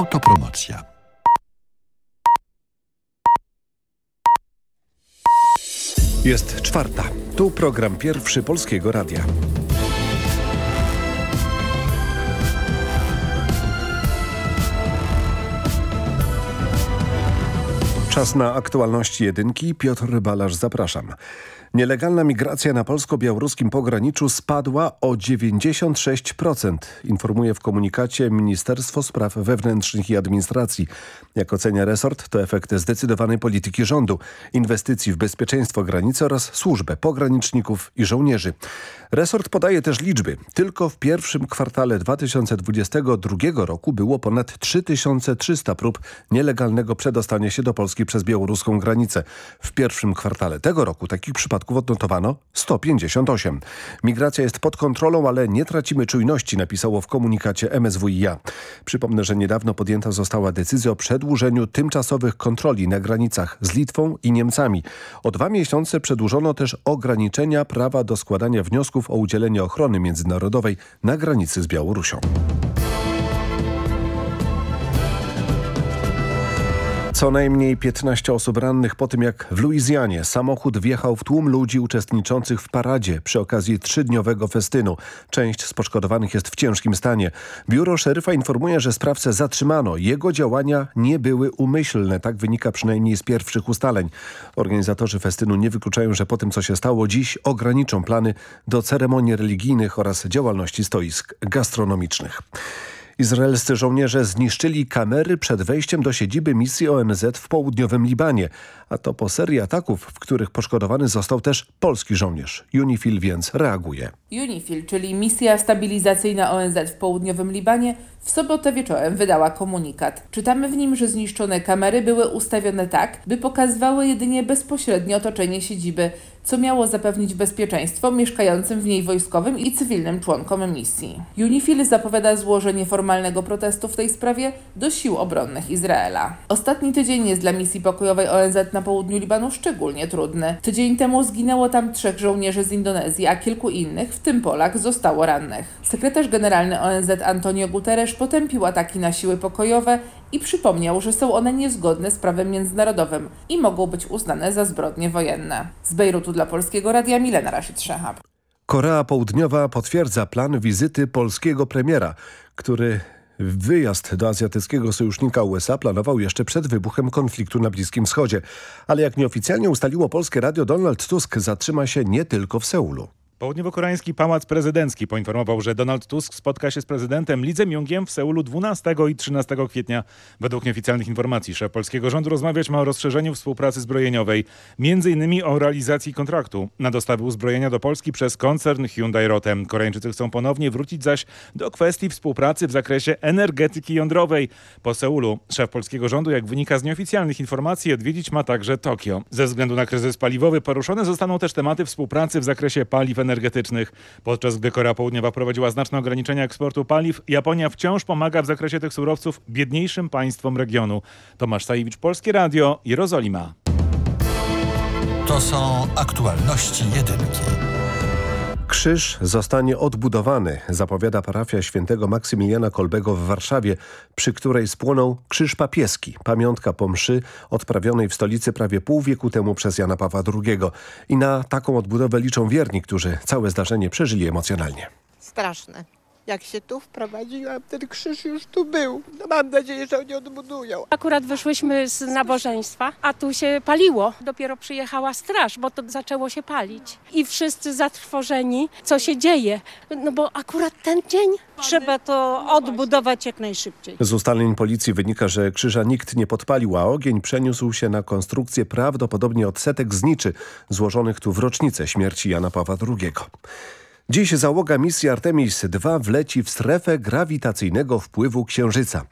Autopromocja. Jest czwarta. Tu program pierwszy Polskiego Radia. Czas na aktualności jedynki. Piotr Balasz, zapraszam. Nielegalna migracja na polsko-białoruskim pograniczu spadła o 96%, informuje w komunikacie Ministerstwo Spraw Wewnętrznych i Administracji. Jak ocenia resort, to efekt zdecydowanej polityki rządu, inwestycji w bezpieczeństwo granicy oraz służbę pograniczników i żołnierzy. Resort podaje też liczby. Tylko w pierwszym kwartale 2022 roku było ponad 3300 prób nielegalnego przedostania się do Polski przez białoruską granicę. W pierwszym kwartale tego roku takich przypadków odnotowano 158. Migracja jest pod kontrolą, ale nie tracimy czujności, napisało w komunikacie MSWiA. Przypomnę, że niedawno podjęta została decyzja o przedłużeniu tymczasowych kontroli na granicach z Litwą i Niemcami. O dwa miesiące przedłużono też ograniczenia prawa do składania wniosków o udzielenie ochrony międzynarodowej na granicy z Białorusią. Co najmniej 15 osób rannych po tym, jak w Luizjanie samochód wjechał w tłum ludzi uczestniczących w paradzie przy okazji trzydniowego festynu. Część z poszkodowanych jest w ciężkim stanie. Biuro szeryfa informuje, że sprawcę zatrzymano. Jego działania nie były umyślne. Tak wynika przynajmniej z pierwszych ustaleń. Organizatorzy festynu nie wykluczają, że po tym, co się stało dziś, ograniczą plany do ceremonii religijnych oraz działalności stoisk gastronomicznych. Izraelscy żołnierze zniszczyli kamery przed wejściem do siedziby misji ONZ w południowym Libanie, a to po serii ataków, w których poszkodowany został też polski żołnierz. UNIFIL więc reaguje. UNIFIL, czyli misja stabilizacyjna ONZ w południowym Libanie, w sobotę wieczorem wydała komunikat. Czytamy w nim, że zniszczone kamery były ustawione tak, by pokazywały jedynie bezpośrednie otoczenie siedziby, co miało zapewnić bezpieczeństwo mieszkającym w niej wojskowym i cywilnym członkom misji. UNIFIL zapowiada złożenie formalnego protestu w tej sprawie do sił obronnych Izraela. Ostatni tydzień jest dla misji pokojowej ONZ na południu Libanu szczególnie trudny. Tydzień temu zginęło tam trzech żołnierzy z Indonezji, a kilku innych, w tym Polak, zostało rannych. Sekretarz generalny ONZ Antonio Guterres potępił ataki na siły pokojowe i przypomniał, że są one niezgodne z prawem międzynarodowym i mogą być uznane za zbrodnie wojenne. Z Bejrutu dla Polskiego Radia Milena Rashid Szehab. Korea Południowa potwierdza plan wizyty polskiego premiera, który Wyjazd do azjatyckiego sojusznika USA planował jeszcze przed wybuchem konfliktu na Bliskim Wschodzie. Ale jak nieoficjalnie ustaliło polskie radio, Donald Tusk zatrzyma się nie tylko w Seulu. Południowo-koreański Pałac Prezydencki poinformował, że Donald Tusk spotka się z prezydentem Lee Myungiem w Seulu 12 i 13 kwietnia. Według nieoficjalnych informacji szef polskiego rządu rozmawiać ma o rozszerzeniu współpracy zbrojeniowej, innymi o realizacji kontraktu na dostawy uzbrojenia do Polski przez koncern Hyundai Rotem. Koreańczycy chcą ponownie wrócić zaś do kwestii współpracy w zakresie energetyki jądrowej. Po Seulu szef polskiego rządu, jak wynika z nieoficjalnych informacji, odwiedzić ma także Tokio. Ze względu na kryzys paliwowy poruszone zostaną też tematy współpracy w zakresie paliw energetycznych energetycznych. Podczas gdy Korea Południowa prowadziła znaczne ograniczenia eksportu paliw, Japonia wciąż pomaga w zakresie tych surowców biedniejszym państwom regionu. Tomasz Sajewicz, Polskie Radio, Jerozolima. To są aktualności jedynki. Krzyż zostanie odbudowany, zapowiada parafia świętego Maksymiliana Kolbego w Warszawie, przy której spłonął krzyż papieski, pamiątka po mszy odprawionej w stolicy prawie pół wieku temu przez Jana Pawła II. I na taką odbudowę liczą wierni, którzy całe zdarzenie przeżyli emocjonalnie. Straszne. Jak się tu wprowadziłam, ten krzyż już tu był. No mam nadzieję, że oni odbudują. Akurat wyszłyśmy z nabożeństwa, a tu się paliło. Dopiero przyjechała straż, bo to zaczęło się palić. I wszyscy zatrwożeni, co się dzieje. No bo akurat ten dzień Trzeba to odbudować jak najszybciej. Z ustaleń policji wynika, że krzyża nikt nie podpalił, a ogień przeniósł się na konstrukcję prawdopodobnie od setek zniczy złożonych tu w rocznicę śmierci Jana Pawła II. Dziś załoga misji Artemis II wleci w strefę grawitacyjnego wpływu Księżyca.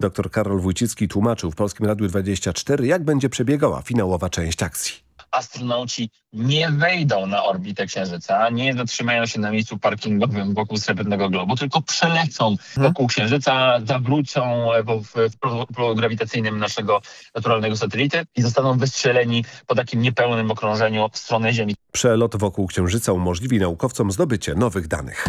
Dr Karol Wójcicki tłumaczył w Polskim Radiu 24, jak będzie przebiegała finałowa część akcji astronauci nie wejdą na orbitę Księżyca, nie zatrzymają się na miejscu parkingowym wokół Srebrnego Globu, tylko przelecą hmm. wokół Księżyca, zawrócą w, w polu grawitacyjnym naszego naturalnego satelity i zostaną wystrzeleni po takim niepełnym okrążeniu w stronę Ziemi. Przelot wokół Księżyca umożliwi naukowcom zdobycie nowych danych.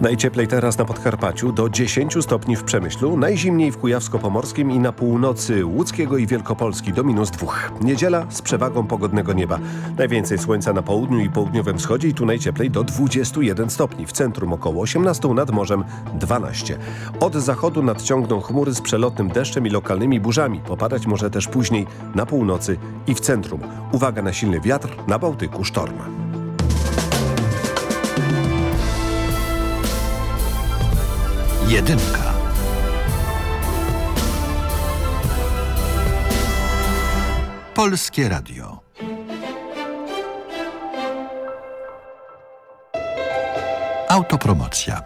Najcieplej teraz na Podkarpaciu do 10 stopni w Przemyślu, najzimniej w Kujawsko-Pomorskim i na północy Łódzkiego i Wielkopolski do minus 2. Niedziela z przewagą pogodnego nieba. Najwięcej słońca na południu i południowym wschodzie i tu najcieplej do 21 stopni. W centrum około 18, nad morzem 12. Od zachodu nadciągną chmury z przelotnym deszczem i lokalnymi burzami. Popadać może też później na północy i w centrum. Uwaga na silny wiatr, na Bałtyku sztorm. Jedynka. Polskie Radio. Autopromocja.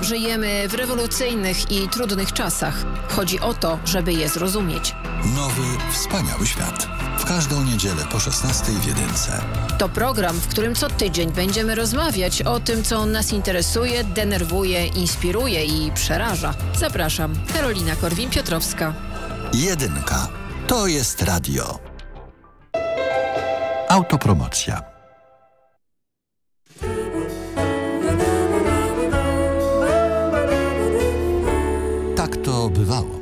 Żyjemy w rewolucyjnych i trudnych czasach. Chodzi o to, żeby je zrozumieć. Nowy, wspaniały świat. Każdą niedzielę po 16 w Jedynce. To program, w którym co tydzień będziemy rozmawiać o tym, co nas interesuje, denerwuje, inspiruje i przeraża. Zapraszam, Karolina Korwin-Piotrowska. Jedynka. To jest radio. Autopromocja. Tak to bywało.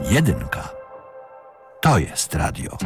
Jedynka. To jest radio.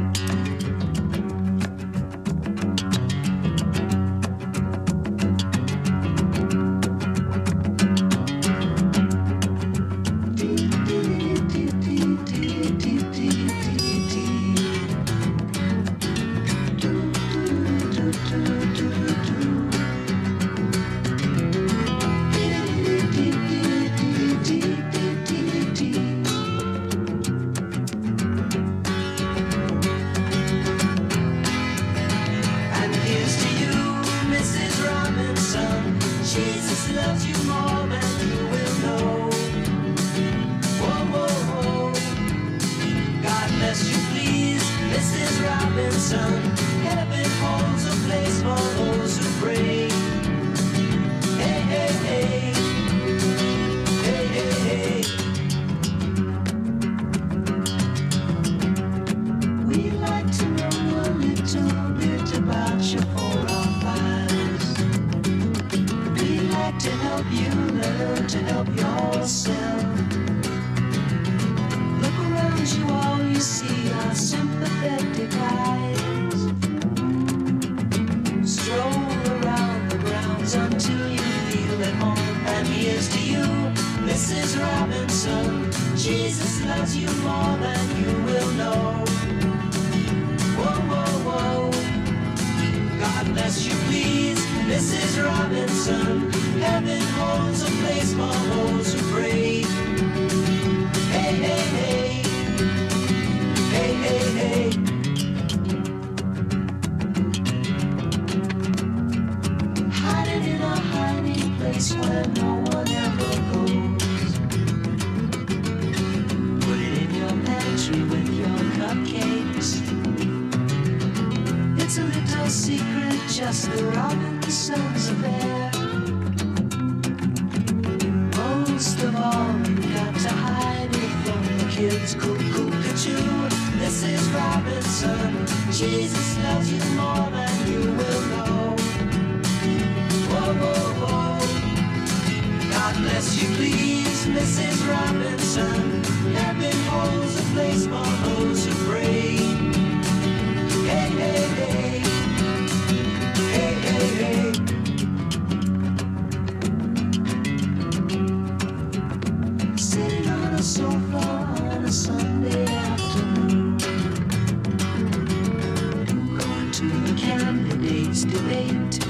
The candidates debate.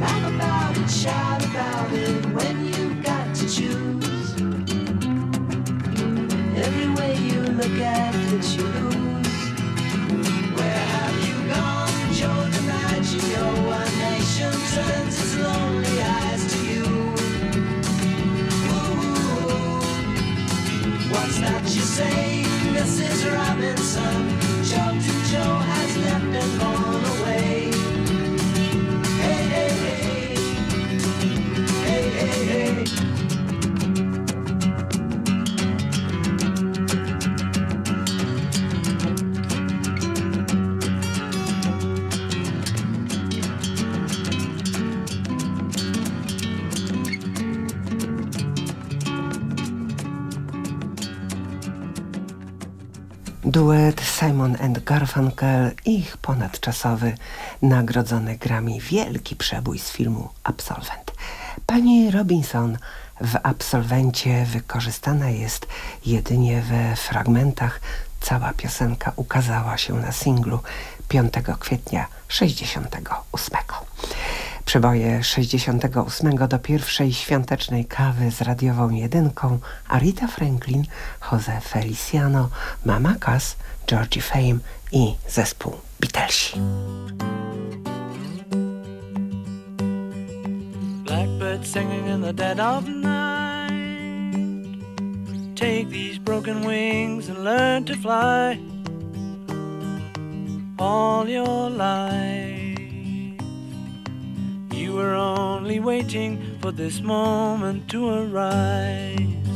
Laugh about it, shout about it when you've got to choose. Garfunkel ich ponadczasowy, nagrodzony Grammy wielki przebój z filmu Absolwent. Pani Robinson w Absolwencie wykorzystana jest jedynie we fragmentach. Cała piosenka ukazała się na singlu 5 kwietnia 68. Przeboje 68 do pierwszej świątecznej kawy z radiową jedynką Arita Franklin, Jose Feliciano, Mama Cass, Georgie Fame i zespół Beatlesi. Blackbird singing in the dead of night. Take these broken wings and learn to fly all your life. You were only waiting for this moment to arise.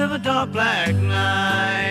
of a dark black night.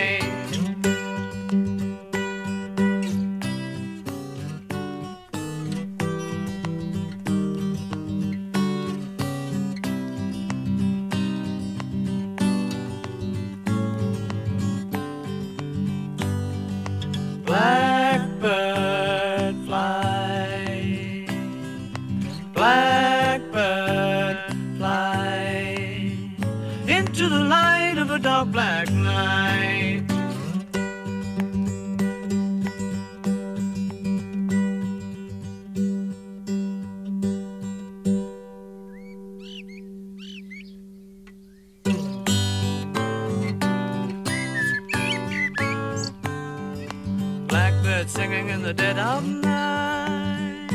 Dead of night.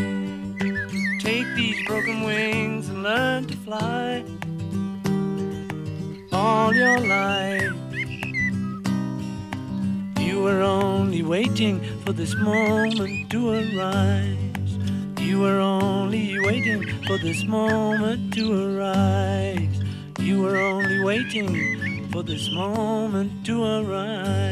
Take these broken wings and learn to fly all your life. You were only waiting for this moment to arise. You were only waiting for this moment to arise. You were only waiting for this moment to arise.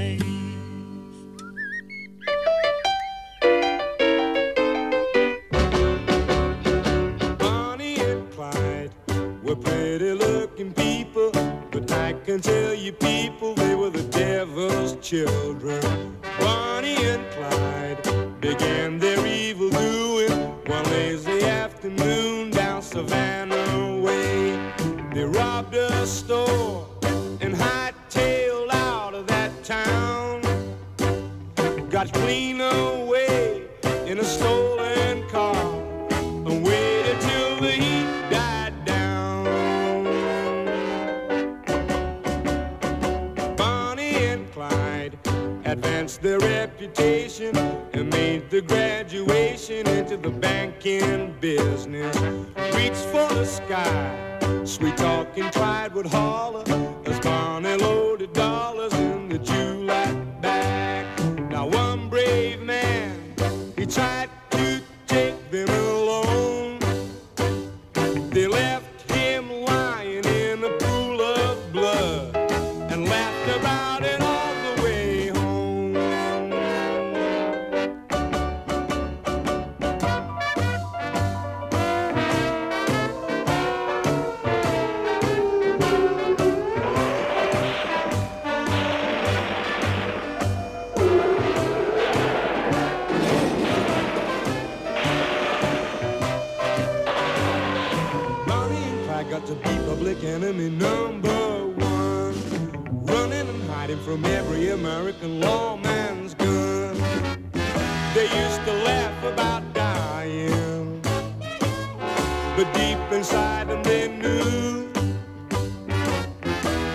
But deep inside them they knew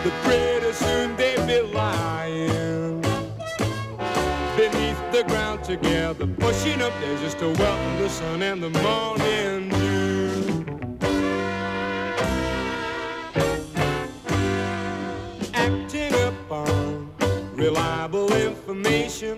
that pretty soon they'd be lying beneath the ground together, pushing up there just to welcome the sun and the morning dew. Acting upon reliable information.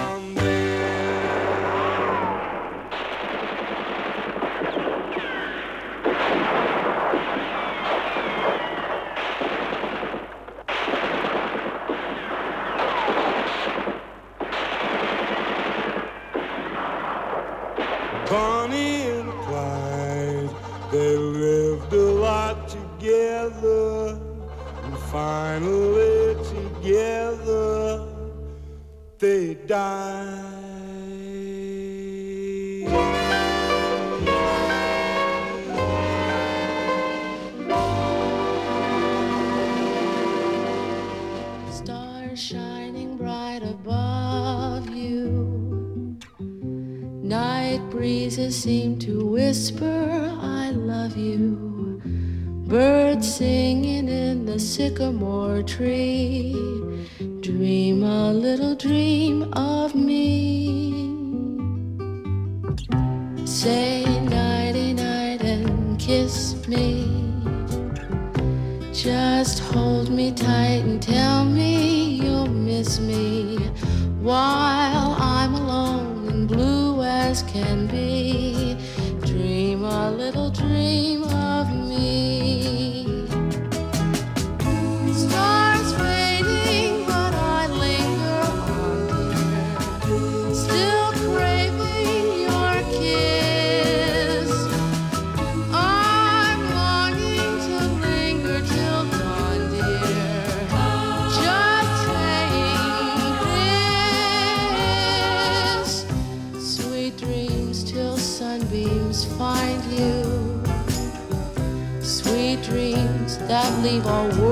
they die. Stars shining bright above you. Night breezes seem to whisper, I love you. Birds singing in the sycamore tree dream a little dream of me. Say nighty night and kiss me. Just hold me tight and tell me you'll miss me while I'm alone and blue as can be. think I would.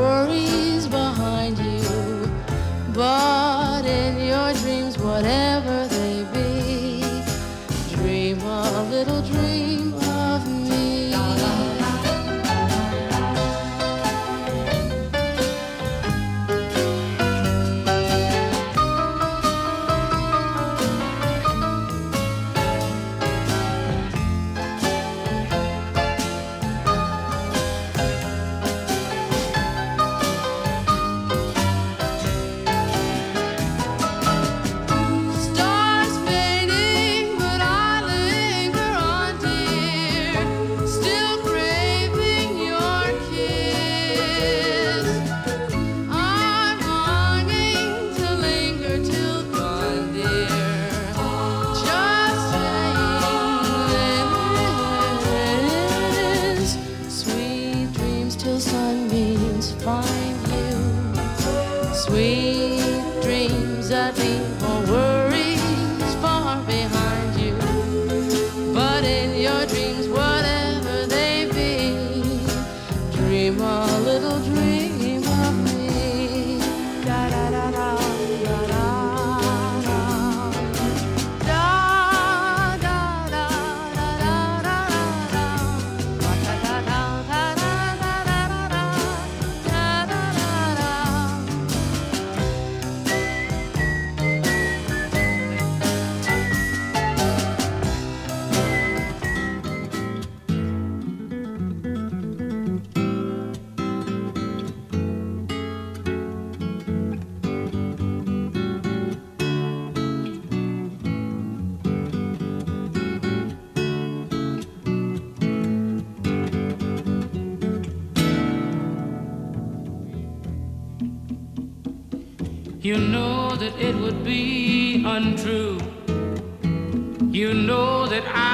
dream. You know that it would be untrue. You know that I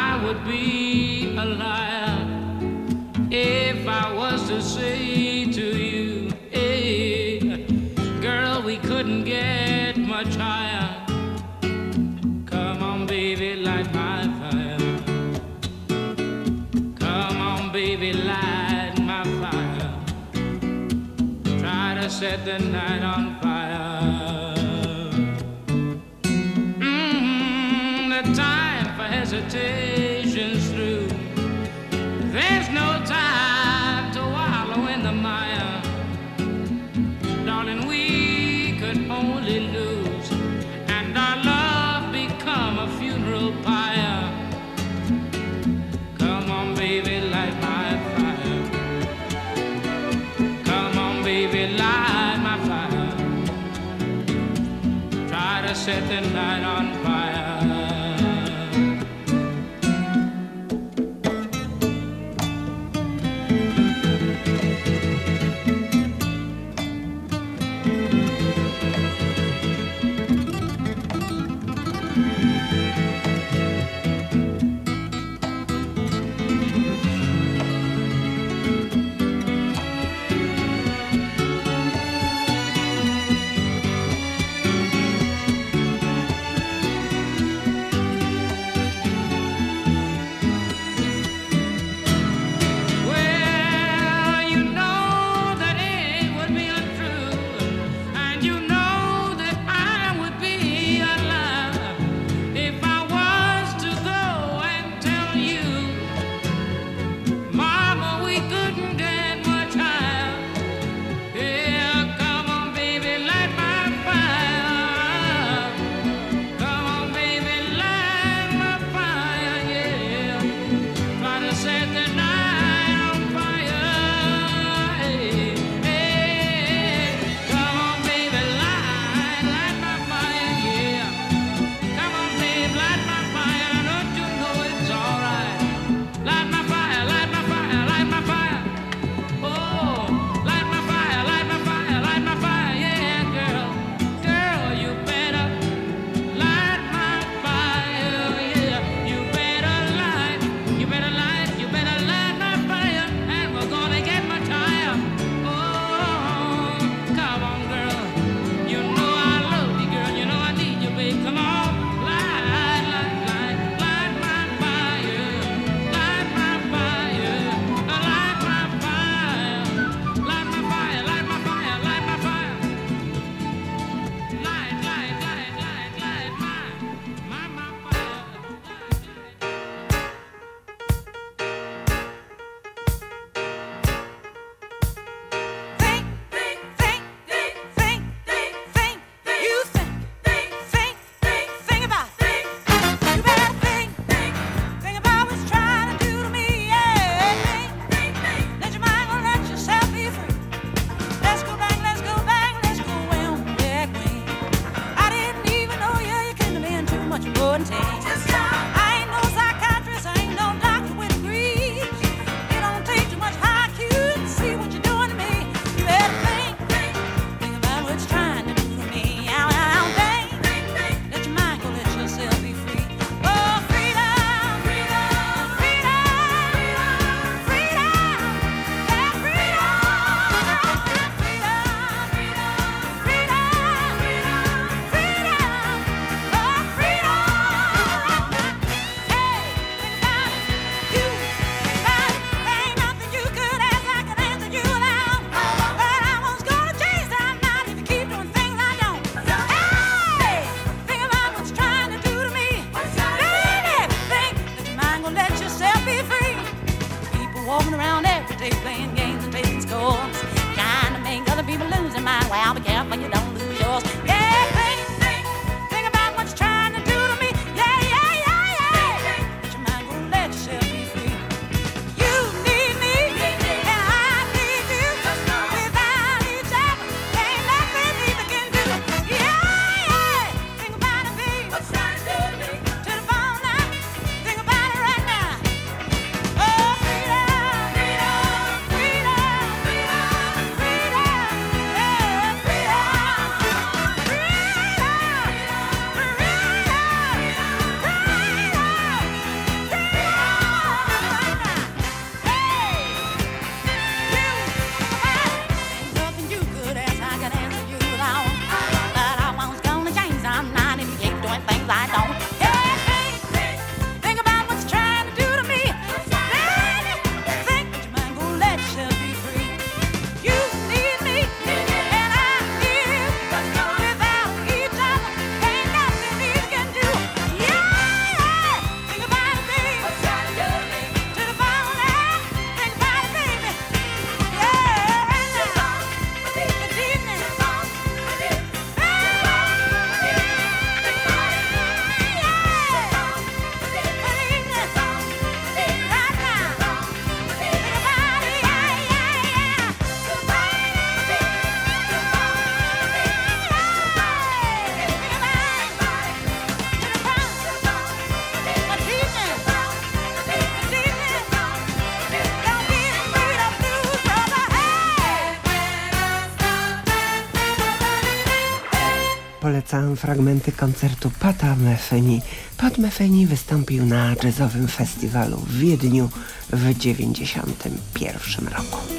fragmenty koncertu Pata Metheny. Pat Metheny wystąpił na jazzowym festiwalu w Wiedniu w 1991 roku.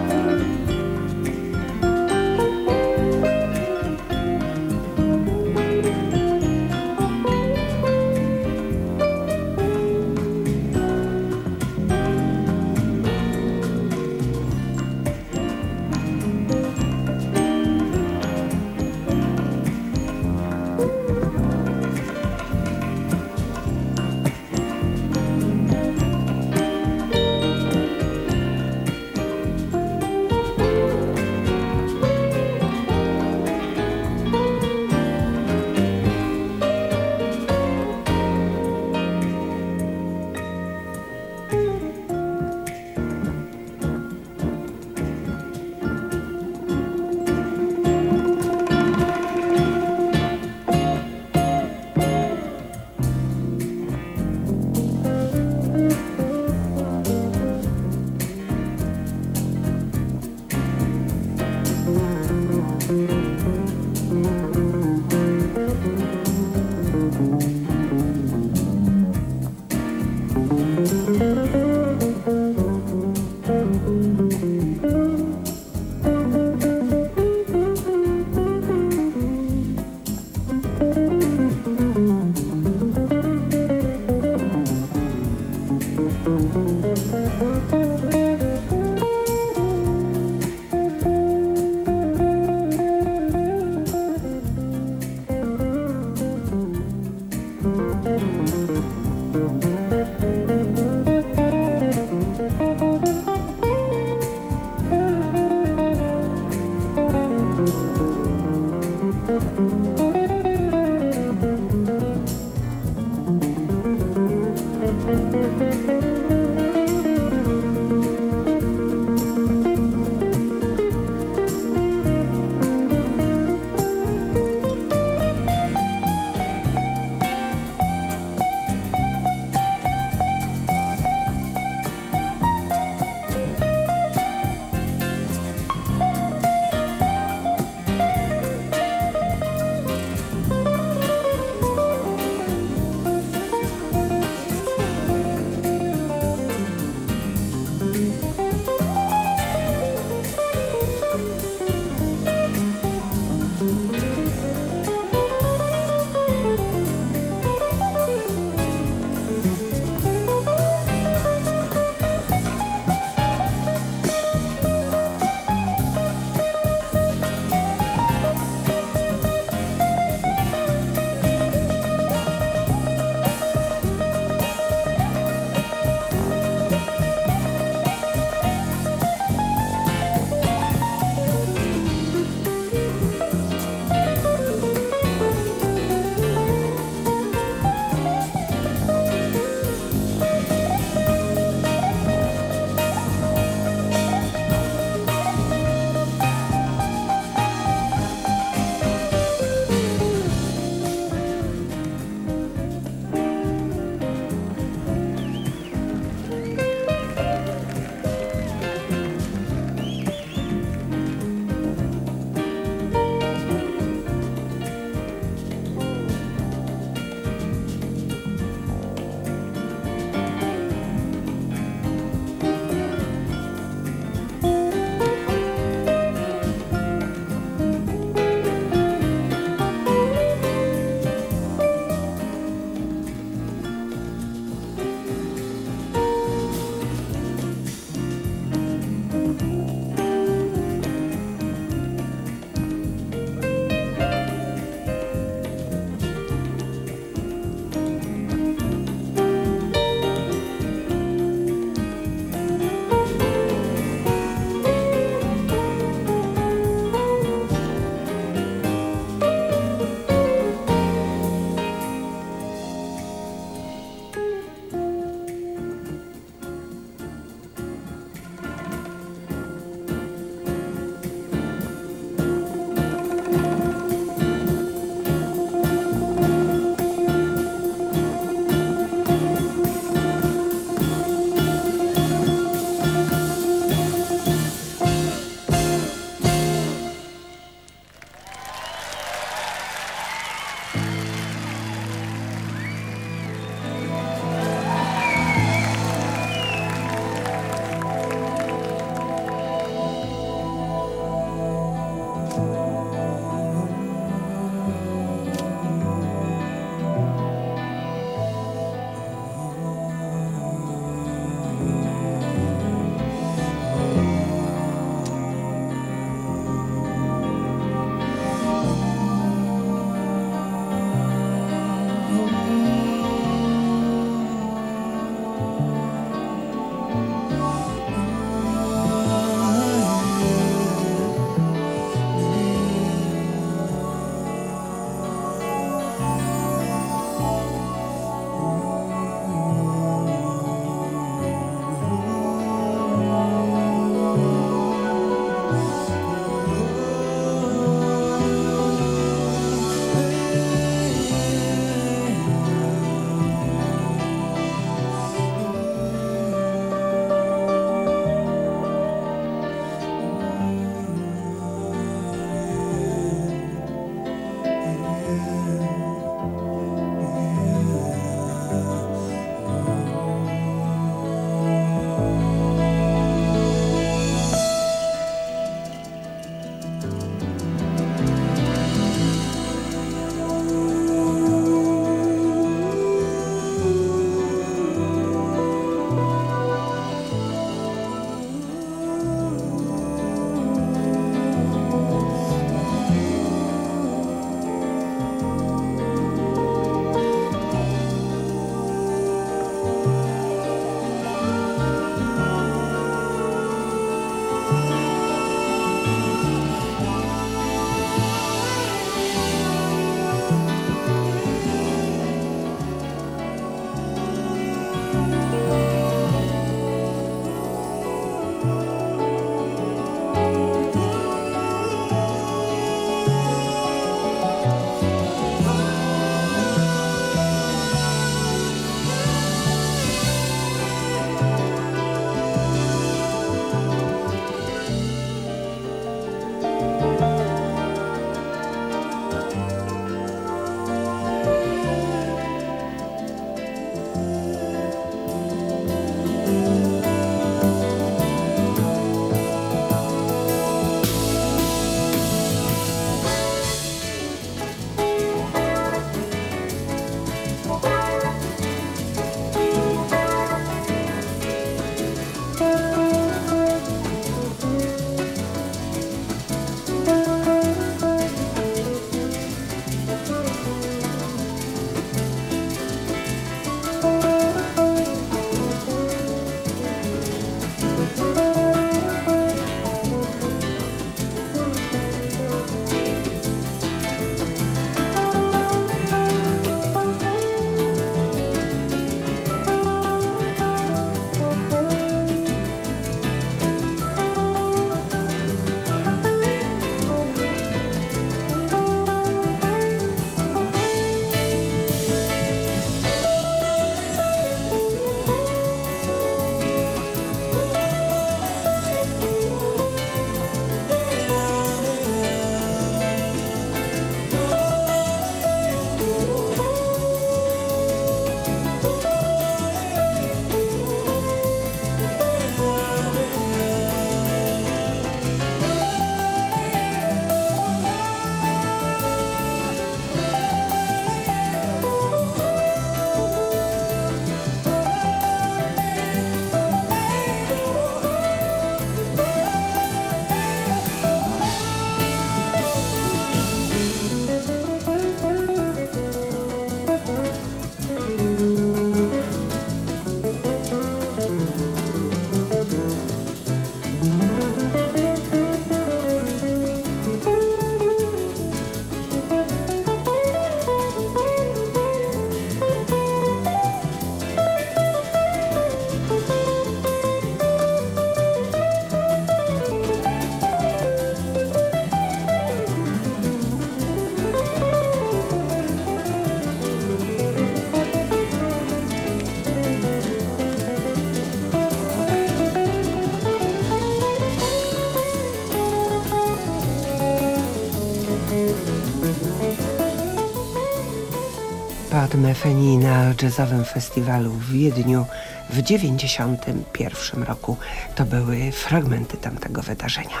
Claude Mefeni na jazzowym festiwalu w Wiedniu w 91 roku. To były fragmenty tamtego wydarzenia.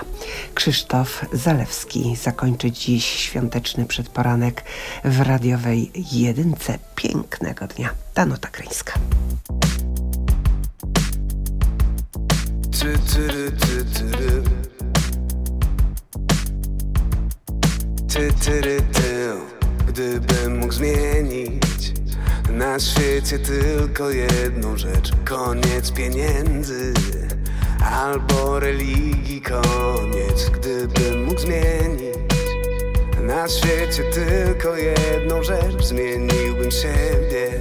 Krzysztof Zalewski zakończy dziś świąteczny przedporanek w radiowej jedynce pięknego dnia. Danuta Kryńska. Ty, tyry, ty, tylko jedną rzecz. Koniec pieniędzy albo religii koniec. Gdybym mógł zmienić na świecie tylko jedną rzecz Zmieniłbym siebie,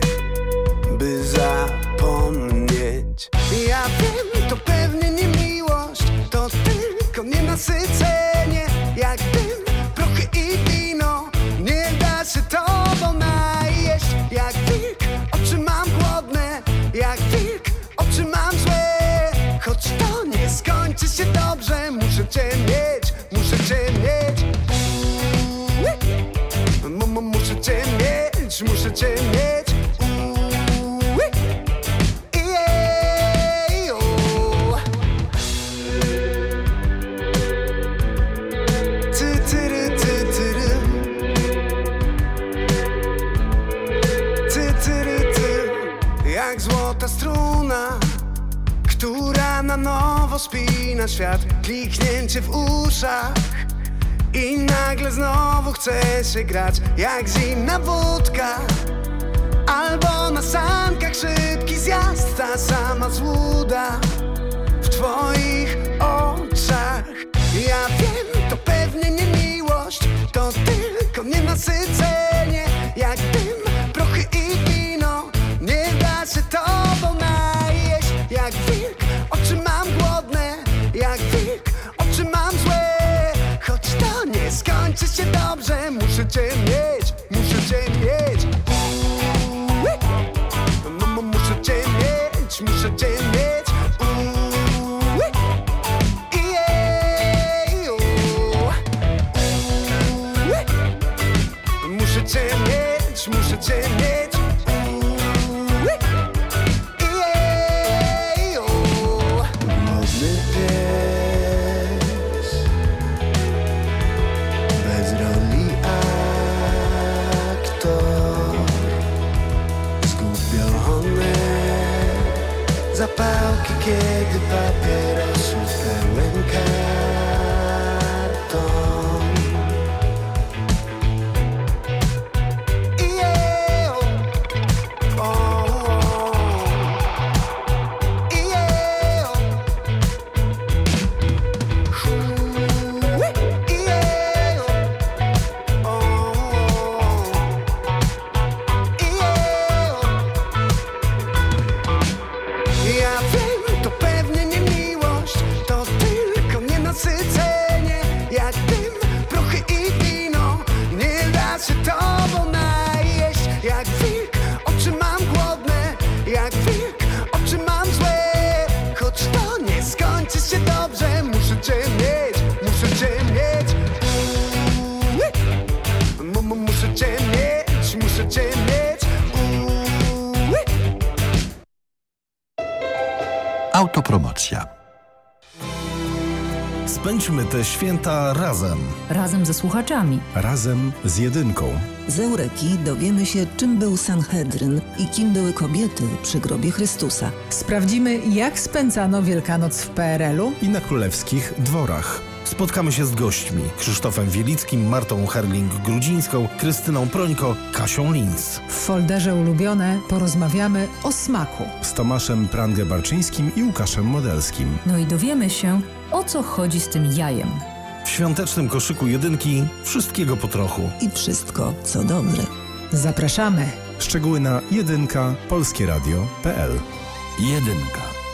by zapomnieć. Ja wiem, to pewnie nie miłość To tylko nienasycenie świat Kliknięcie w uszach I nagle znowu chce się grać Jak zimna wódka Albo na sankach szybki zjazd Ta sama złuda w twoich oczach. Ja wiem, to pewnie nie miłość To tylko nienasycenie Jak kiedy papierosów pełen karton słuchaczami. Razem z jedynką. Z Eureki dowiemy się, czym był Sanhedryn i kim były kobiety przy grobie Chrystusa. Sprawdzimy, jak spędzano Wielkanoc w PRL-u. I na królewskich dworach. Spotkamy się z gośćmi Krzysztofem Wielickim, Martą Herling-Grudzińską, Krystyną Prońko, Kasią Linz. W folderze ulubione porozmawiamy o smaku. Z Tomaszem Prangę-Barczyńskim i Łukaszem Modelskim. No i dowiemy się, o co chodzi z tym jajem. W świątecznym koszyku jedynki wszystkiego po trochu. I wszystko, co dobre. Zapraszamy. Szczegóły na jedynka polskieradio.pl Jedynka.